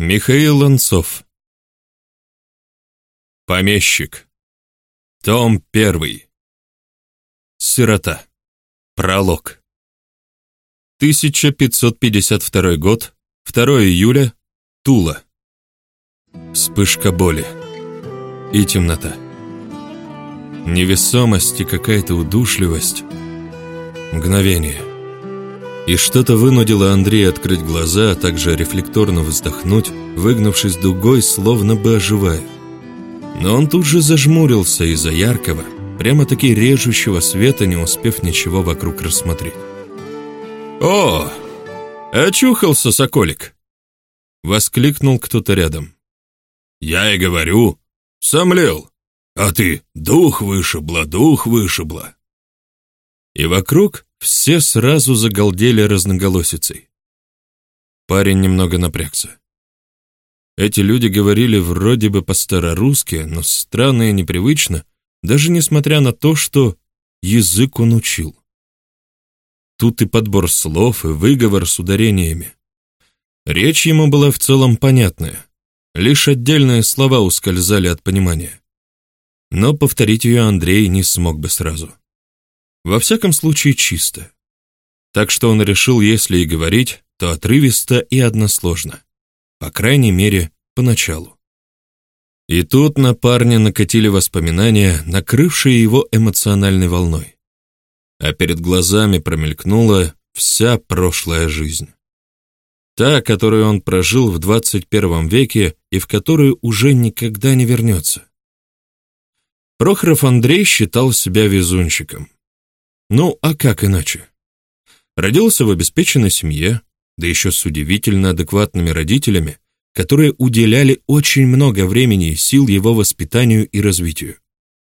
Михаил Ланцов. Помещик. Том первый. Сирота. Пролог. 1552 год 2 июля Тула. Вспышка боли и темнота. Невесомость и какая-то удушливость. Мгновение и что-то вынудило Андрея открыть глаза, а также рефлекторно вздохнуть, выгнувшись дугой, словно бы оживая. Но он тут же зажмурился из-за яркого, прямо-таки режущего света, не успев ничего вокруг рассмотреть. «О, очухался, соколик!» — воскликнул кто-то рядом. «Я и говорю, сомлел, а ты дух вышибла, дух вышибла!» И вокруг все сразу загалдели разноголосицей. Парень немного напрягся. Эти люди говорили вроде бы по-старорусски, но странно и непривычно, даже несмотря на то, что язык он учил. Тут и подбор слов, и выговор с ударениями. Речь ему была в целом понятная, лишь отдельные слова ускользали от понимания. Но повторить ее Андрей не смог бы сразу. Во всяком случае, чисто. Так что он решил, если и говорить, то отрывисто и односложно. По крайней мере, поначалу. И тут на парня накатили воспоминания, накрывшие его эмоциональной волной. А перед глазами промелькнула вся прошлая жизнь. Та, которую он прожил в 21 веке и в которую уже никогда не вернется. Прохоров Андрей считал себя везунчиком. Ну, а как иначе? Родился в обеспеченной семье, да еще с удивительно адекватными родителями, которые уделяли очень много времени и сил его воспитанию и развитию.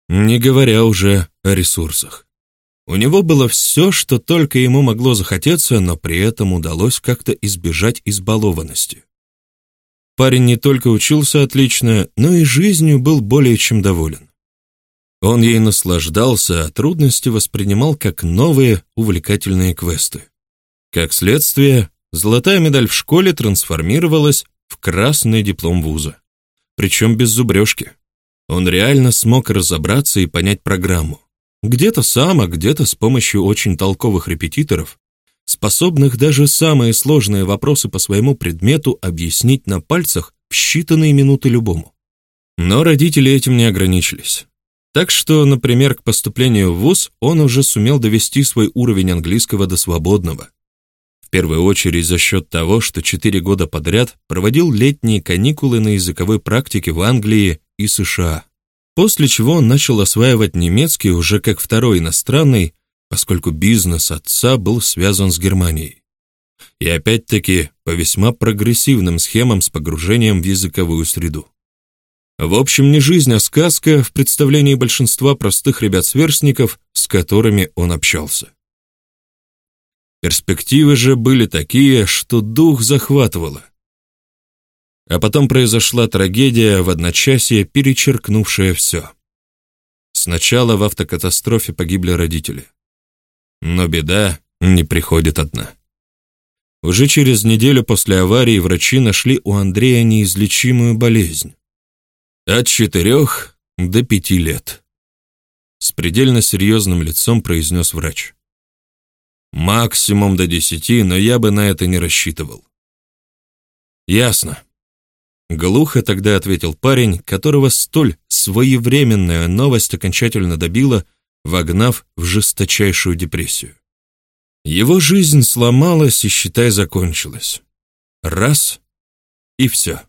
Не говоря уже о ресурсах. У него было все, что только ему могло захотеться, но при этом удалось как-то избежать избалованности. Парень не только учился отлично, но и жизнью был более чем доволен. Он ей наслаждался, а трудности воспринимал как новые увлекательные квесты. Как следствие, золотая медаль в школе трансформировалась в красный диплом вуза. Причем без зубрежки. Он реально смог разобраться и понять программу. Где-то сам, а где-то с помощью очень толковых репетиторов, способных даже самые сложные вопросы по своему предмету объяснить на пальцах в считанные минуты любому. Но родители этим не ограничились. Так что, например, к поступлению в ВУЗ он уже сумел довести свой уровень английского до свободного. В первую очередь за счет того, что четыре года подряд проводил летние каникулы на языковой практике в Англии и США. После чего он начал осваивать немецкий уже как второй иностранный, поскольку бизнес отца был связан с Германией. И опять-таки по весьма прогрессивным схемам с погружением в языковую среду. В общем, не жизнь, а сказка в представлении большинства простых ребят-сверстников, с которыми он общался. Перспективы же были такие, что дух захватывало. А потом произошла трагедия в одночасье, перечеркнувшая все. Сначала в автокатастрофе погибли родители. Но беда не приходит одна. Уже через неделю после аварии врачи нашли у Андрея неизлечимую болезнь. От четырех до пяти лет. С предельно серьезным лицом произнес врач. Максимум до десяти, но я бы на это не рассчитывал. Ясно. Глухо тогда ответил парень, которого столь своевременная новость окончательно добила, вогнав в жесточайшую депрессию. Его жизнь сломалась и, считай, закончилась. Раз — и все.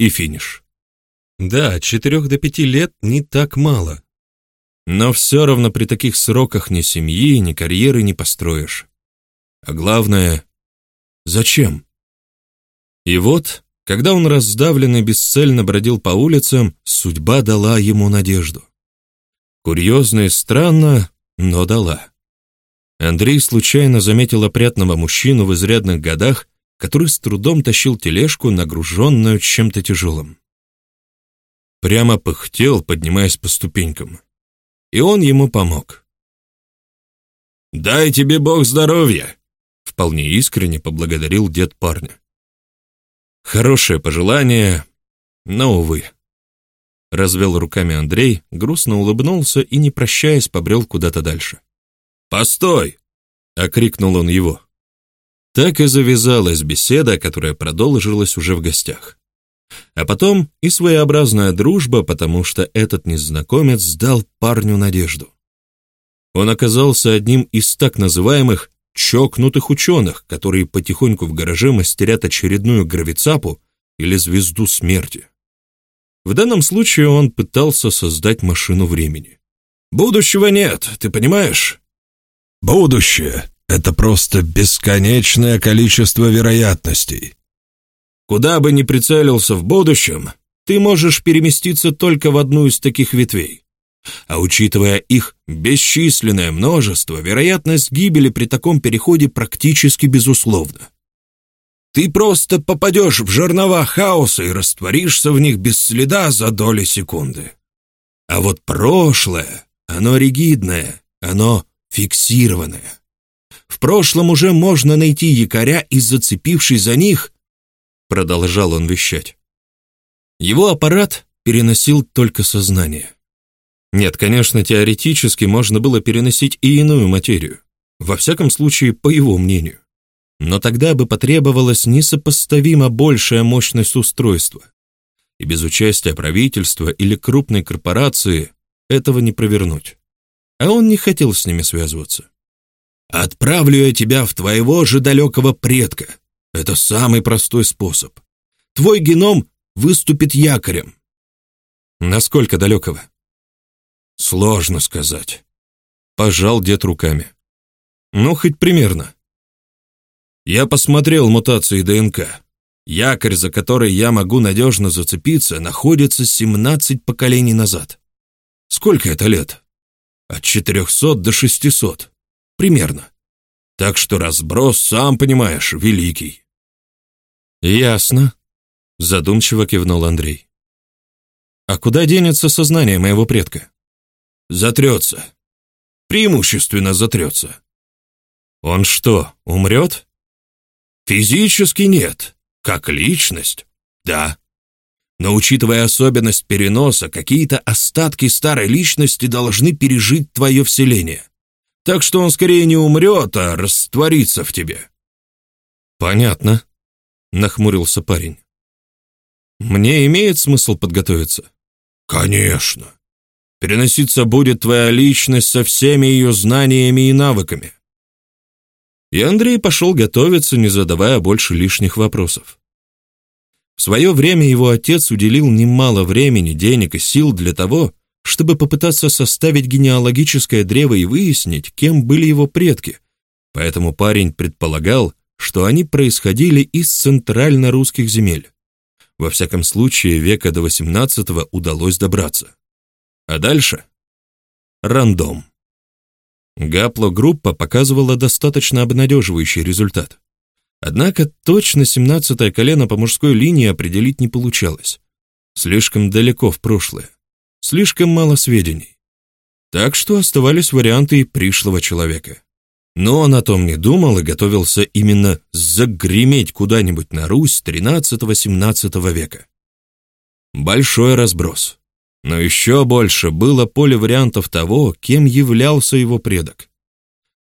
И финиш. Да, от четырех до пяти лет не так мало. Но все равно при таких сроках ни семьи, ни карьеры не построишь. А главное, зачем? И вот, когда он раздавленный бесцельно бродил по улицам, судьба дала ему надежду. Курьезно и странно, но дала. Андрей случайно заметил опрятного мужчину в изрядных годах, который с трудом тащил тележку, нагруженную чем-то тяжелым. Прямо пыхтел, поднимаясь по ступенькам. И он ему помог. «Дай тебе Бог здоровья!» Вполне искренне поблагодарил дед парня. Хорошее пожелание, но, увы. Развел руками Андрей, грустно улыбнулся и, не прощаясь, побрел куда-то дальше. «Постой!» — окрикнул он его. Так и завязалась беседа, которая продолжилась уже в гостях. А потом и своеобразная дружба, потому что этот незнакомец сдал парню надежду. Он оказался одним из так называемых чокнутых ученых, которые потихоньку в гараже мастерят очередную гравицапу или звезду смерти. В данном случае он пытался создать машину времени. «Будущего нет, ты понимаешь?» «Будущее — это просто бесконечное количество вероятностей». «Куда бы ни прицелился в будущем, ты можешь переместиться только в одну из таких ветвей. А учитывая их бесчисленное множество, вероятность гибели при таком переходе практически безусловна. Ты просто попадешь в жернова хаоса и растворишься в них без следа за доли секунды. А вот прошлое, оно ригидное, оно фиксированное. В прошлом уже можно найти якоря и, зацепившись за них, продолжал он вещать. Его аппарат переносил только сознание. Нет, конечно, теоретически можно было переносить и иную материю. Во всяком случае, по его мнению. Но тогда бы потребовалась несопоставимо большая мощность устройства. И без участия правительства или крупной корпорации этого не провернуть. А он не хотел с ними связываться. «Отправлю я тебя в твоего же далекого предка. Это самый простой способ. Твой геном выступит якорем». «Насколько далекого?» «Сложно сказать». Пожал дед руками. «Ну, хоть примерно». Я посмотрел мутации ДНК. Якорь, за который я могу надежно зацепиться, находится 17 поколений назад. Сколько это лет? От 400 до 600. Примерно. Так что разброс, сам понимаешь, великий. Ясно, задумчиво кивнул Андрей. А куда денется сознание моего предка? Затрется. Преимущественно затрется. Он что, умрет? Физически нет, как личность, да. Но учитывая особенность переноса, какие-то остатки старой личности должны пережить твое вселение. Так что он скорее не умрет, а растворится в тебе. Понятно, нахмурился парень. Мне имеет смысл подготовиться? Конечно. Переноситься будет твоя личность со всеми ее знаниями и навыками. И Андрей пошел готовиться, не задавая больше лишних вопросов. В свое время его отец уделил немало времени, денег и сил для того, чтобы попытаться составить генеалогическое древо и выяснить, кем были его предки. Поэтому парень предполагал, что они происходили из центрально-русских земель. Во всяком случае, века до XVIII удалось добраться. А дальше? Рандом. Гаплогруппа показывала достаточно обнадеживающий результат. Однако точно 17-е колено по мужской линии определить не получалось. Слишком далеко в прошлое. Слишком мало сведений. Так что оставались варианты пришлого человека. Но он о том не думал и готовился именно загреметь куда-нибудь на Русь 13-17 века. Большой разброс. Но еще больше было поле вариантов того, кем являлся его предок.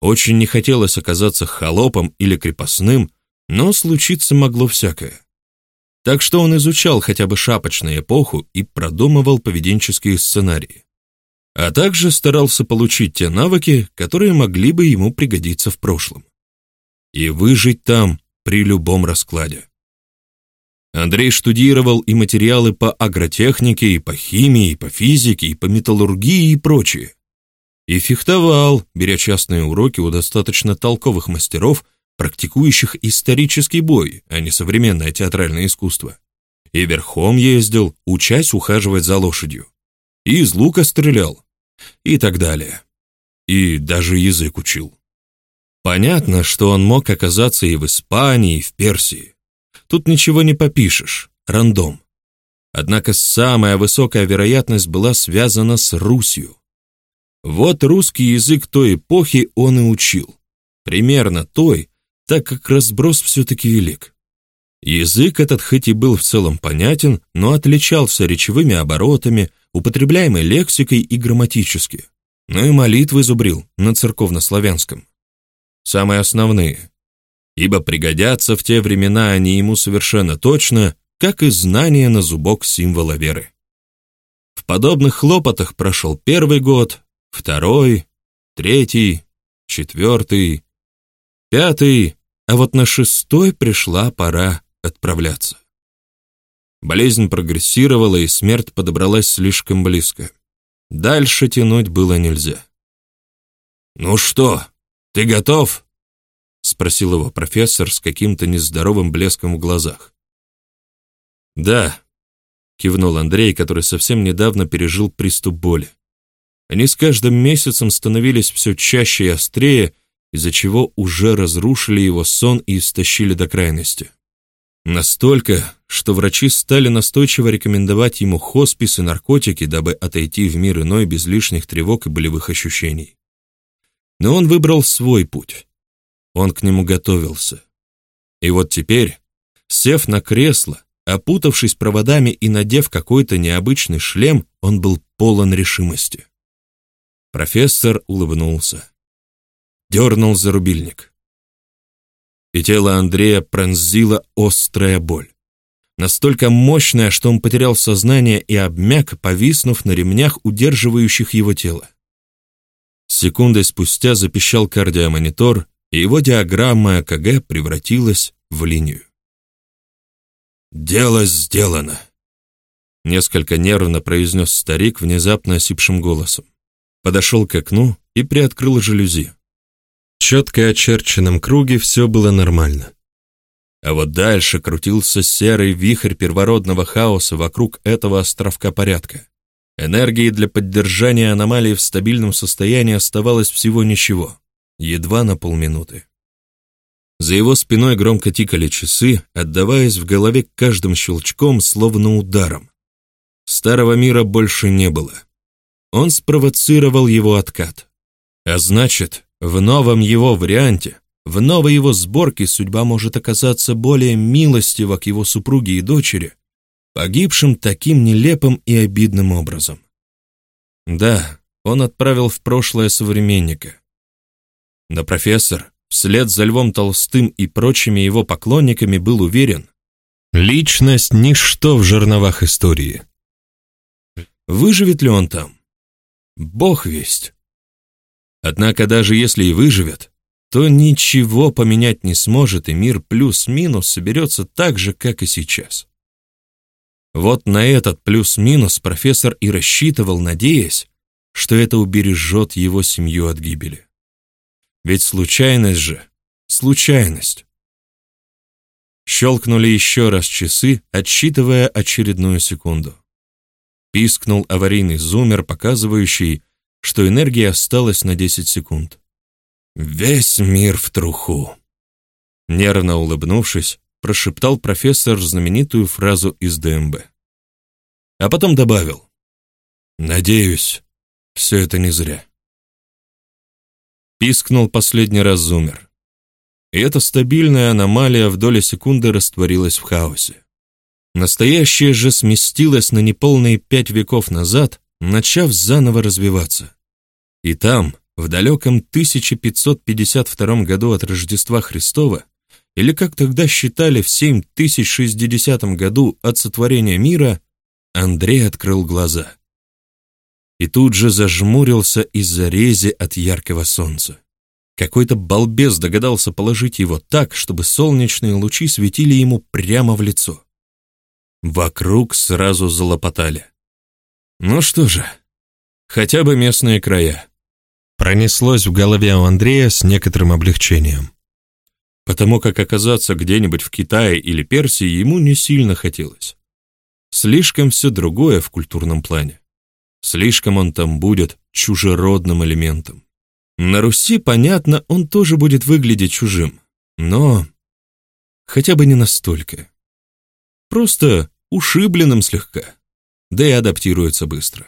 Очень не хотелось оказаться холопом или крепостным, но случиться могло всякое. Так что он изучал хотя бы шапочную эпоху и продумывал поведенческие сценарии. А также старался получить те навыки, которые могли бы ему пригодиться в прошлом. И выжить там при любом раскладе. Андрей штудировал и материалы по агротехнике, и по химии, и по физике, и по металлургии и прочее. И фехтовал, беря частные уроки у достаточно толковых мастеров, практикующих исторический бой, а не современное театральное искусство. И верхом ездил, учась ухаживать за лошадью. И из лука стрелял. И так далее. И даже язык учил. Понятно, что он мог оказаться и в Испании, и в Персии. Тут ничего не попишешь, рандом. Однако самая высокая вероятность была связана с Русью. Вот русский язык той эпохи он и учил. Примерно той, так как разброс все-таки велик. Язык этот хоть и был в целом понятен, но отличался речевыми оборотами, употребляемой лексикой и грамматически. Ну и молитвы зубрил на церковнославянском. Самые основные. Ибо пригодятся в те времена они ему совершенно точно, как и знания на зубок символа веры. В подобных хлопотах прошел первый год, второй, третий, четвертый, пятый, а вот на шестой пришла пора отправляться. Болезнь прогрессировала, и смерть подобралась слишком близко. Дальше тянуть было нельзя. «Ну что, ты готов?» — спросил его профессор с каким-то нездоровым блеском в глазах. «Да», — кивнул Андрей, который совсем недавно пережил приступ боли. Они с каждым месяцем становились все чаще и острее, из-за чего уже разрушили его сон и истощили до крайности. Настолько, что врачи стали настойчиво рекомендовать ему хоспис и наркотики, дабы отойти в мир иной без лишних тревог и болевых ощущений. Но он выбрал свой путь. Он к нему готовился. И вот теперь, сев на кресло, опутавшись проводами и надев какой-то необычный шлем, он был полон решимости. Профессор улыбнулся. Дернул за рубильник и тело Андрея пронзила острая боль. Настолько мощная, что он потерял сознание и обмяк, повиснув на ремнях, удерживающих его тело. Секундой спустя запищал кардиомонитор, и его диаграмма ЭКГ превратилась в линию. «Дело сделано», — несколько нервно произнес старик внезапно осипшим голосом. Подошел к окну и приоткрыл жалюзи четко очерченном круге все было нормально. А вот дальше крутился серый вихрь первородного хаоса вокруг этого островка порядка. Энергии для поддержания аномалии в стабильном состоянии оставалось всего ничего, едва на полминуты. За его спиной громко тикали часы, отдаваясь в голове каждым щелчком, словно ударом. Старого мира больше не было. Он спровоцировал его откат. А значит, в новом его варианте, в новой его сборке судьба может оказаться более милостива к его супруге и дочери, погибшим таким нелепым и обидным образом. Да, он отправил в прошлое современника. Но профессор, вслед за Львом Толстым и прочими его поклонниками, был уверен, личность — ничто в жерновах истории. Выживет ли он там? Бог весть. Однако даже если и выживет, то ничего поменять не сможет, и мир плюс-минус соберется так же, как и сейчас. Вот на этот плюс-минус профессор и рассчитывал, надеясь, что это убережет его семью от гибели. Ведь случайность же, случайность. Щелкнули еще раз часы, отсчитывая очередную секунду. Пискнул аварийный зумер, показывающий, что энергии осталось на 10 секунд. «Весь мир в труху!» Нервно улыбнувшись, прошептал профессор знаменитую фразу из ДМБ. А потом добавил. «Надеюсь, все это не зря». Пискнул последний раз зумер. И эта стабильная аномалия в доли секунды растворилась в хаосе. Настоящее же сместилось на неполные пять веков назад, начав заново развиваться. И там, в далеком 1552 году от Рождества Христова, или как тогда считали в 7060 году от сотворения мира, Андрей открыл глаза. И тут же зажмурился из-за рези от яркого солнца. Какой-то балбес догадался положить его так, чтобы солнечные лучи светили ему прямо в лицо. Вокруг сразу залопотали. Ну что же, хотя бы местные края. Пронеслось в голове у Андрея с некоторым облегчением. Потому как оказаться где-нибудь в Китае или Персии ему не сильно хотелось. Слишком все другое в культурном плане. Слишком он там будет чужеродным элементом. На Руси, понятно, он тоже будет выглядеть чужим, но хотя бы не настолько. Просто ушибленным слегка, да и адаптируется быстро.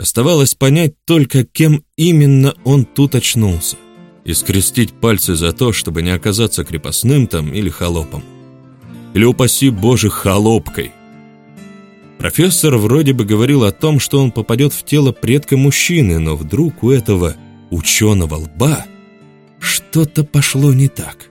Оставалось понять только, кем именно он тут очнулся, и скрестить пальцы за то, чтобы не оказаться крепостным там или холопом. или, упаси Боже, холопкой. Профессор вроде бы говорил о том, что он попадет в тело предка мужчины, но вдруг у этого ученого лба что-то пошло не так.